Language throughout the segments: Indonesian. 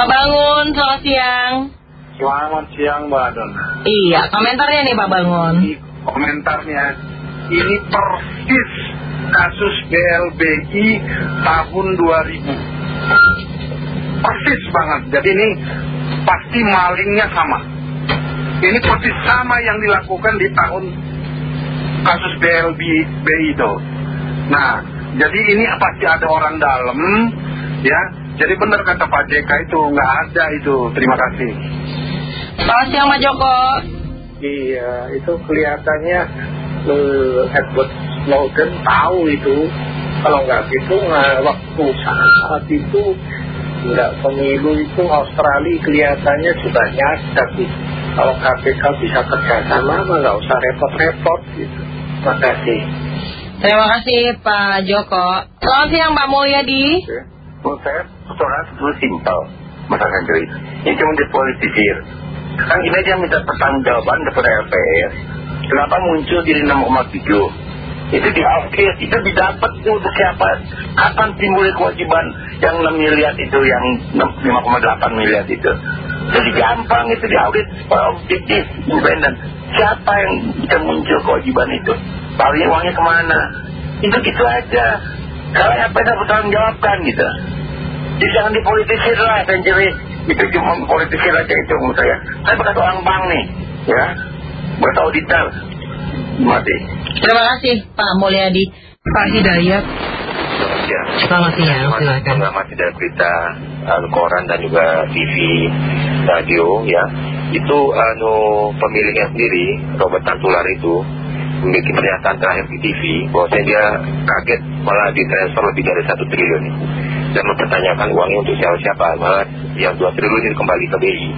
Pak Bangun, selamat siang. Selamat siang Mbak Dona. Iya, komentarnya nih Pak Bangun. Ini komentarnya, ini persis kasus BLBI tahun 2000. Persis banget. Jadi ini pasti malingnya sama. Ini persis sama yang dilakukan di tahun kasus BLBI itu. Nah, jadi ini pasti ada orang dalam, ya. Jadi benar kata Pak JK itu, nggak ada itu. Terima kasih. Selamat siang Pak Joko. Iya, itu kelihatannya eh, Edward Snowden tahu itu. Kalau nggak gitu, nggak waktu saat itu nggak pemilu itu Australia kelihatannya sudah nyadar gitu. Kalau KPK bisa kerjasama, mah nggak usah repot-repot gitu. Terima kasih. Terima kasih Pak Joko. Selamat siang Pak Mulyadi. Menurut saya persoalan sebetulnya simpel Mas Henry Ini cuma dipolitisir Kan ini dia minta pertanggungjawaban kepada LPR Kenapa muncul jadi 6,7 Itu diakhir Itu didapat itu untuk siapa? Kapan timbul kewajiban yang 6 miliar itu Yang 5,8 miliar itu? Jadi gampang itu diaudit Secara objektif, independen. Siapa yang bisa muncul kewajiban itu? Paling uangnya ke mana? Itu gitu aja kalau apa yang bertanggung jawabkan gitu. Jadi jangan dipolitisir lah Century itu cuma politisir aja itu menurut saya. Saya bekas orang bank nih ya. Bertahu detail. Mati Terima kasih Pak Mulyadi. Pak Hidayat. Selamat siang Selamat siang, silakan. Mengamati dari berita anu, koran dan juga TV, radio ya. Itu anu pemiliknya sendiri, Robert Tantular itu Memiliki pernyataan terakhir di TV Bahwasanya dia kaget malah ditransfer lebih dari satu triliun. Dan mempertanyakan uangnya untuk siapa-siapa Malah yang dua triliun itu kembali ke BI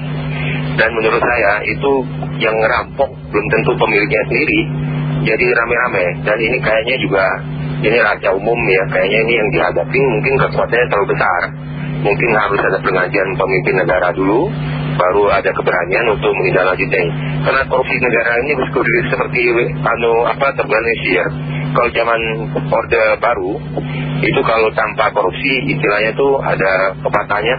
Dan menurut saya itu yang ngerampok belum tentu pemiliknya sendiri Jadi rame-rame. Dan ini kayaknya juga ini rahasia umum ya kayaknya ini yang dihadapi mungkin kekuatannya terlalu besar. Mungkin harus ada pengajian pemimpin negara dulu baru ada keberanian untuk menindaklanjuti. Karena korupsi negara ini seperti anu apa terorganisir kalau zaman orde baru itu kalau tanpa korupsi istilahnya tuh ada pepatahnya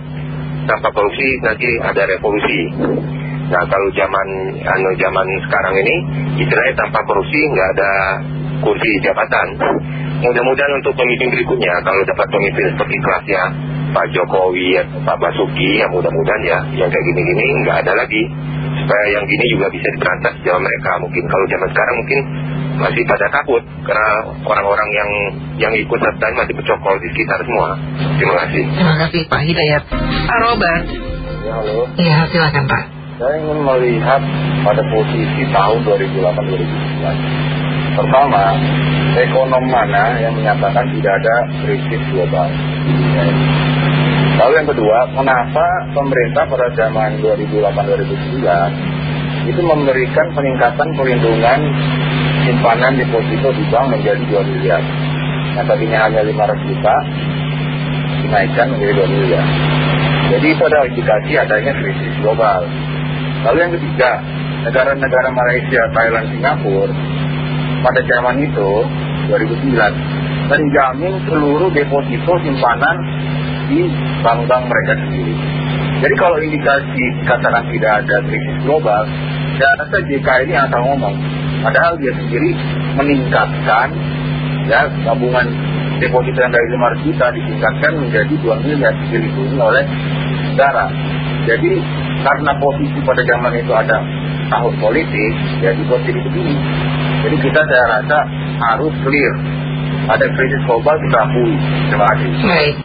tanpa korupsi nanti ada revolusi. Nah kalau zaman anu zaman sekarang ini istilahnya tanpa korupsi nggak ada kursi jabatan. Mudah-mudahan untuk pemimpin berikutnya kalau dapat pemimpin seperti kelasnya Pak Jokowi atau Pak Basuki ya mudah-mudahan ya yang kayak gini-gini nggak ada lagi supaya yang gini juga bisa diberantas zaman mereka mungkin kalau zaman sekarang mungkin masih pada takut karena orang-orang yang yang ikut serta masih bercokol di sekitar semua terima kasih Terima kasih Pak Hidayat. Pak Robert. Ya, halo. Iya, silakan Pak. Saya ingin melihat pada posisi tahun 2008-2009. Pertama, ekonom mana yang menyatakan tidak ada krisis global. Lalu yang kedua, kenapa pemerintah pada zaman 2008-2009 itu memberikan peningkatan perlindungan simpanan deposito di bank menjadi 2 miliar. Yang tadinya hanya 500 juta, dinaikkan menjadi 2 miliar. Jadi itu ada indikasi adanya krisis global. Lalu yang ketiga, negara-negara Malaysia, Thailand, Singapura pada zaman itu 2009 menjamin seluruh deposito simpanan di bank-bank mereka sendiri. Jadi kalau indikasi katakan tidak ada krisis global, saya rasa JK ini asal ngomong. Padahal dia sendiri meningkatkan ya gabungan deposito yang dari 500 juta ditingkatkan menjadi 2 miliar dilindungi oleh negara. Jadi karena posisi pada zaman itu ada tahun politik, ya dibuat jadi begini. Jadi kita saya rasa harus clear. Ada krisis global kita akui. Terima kasih.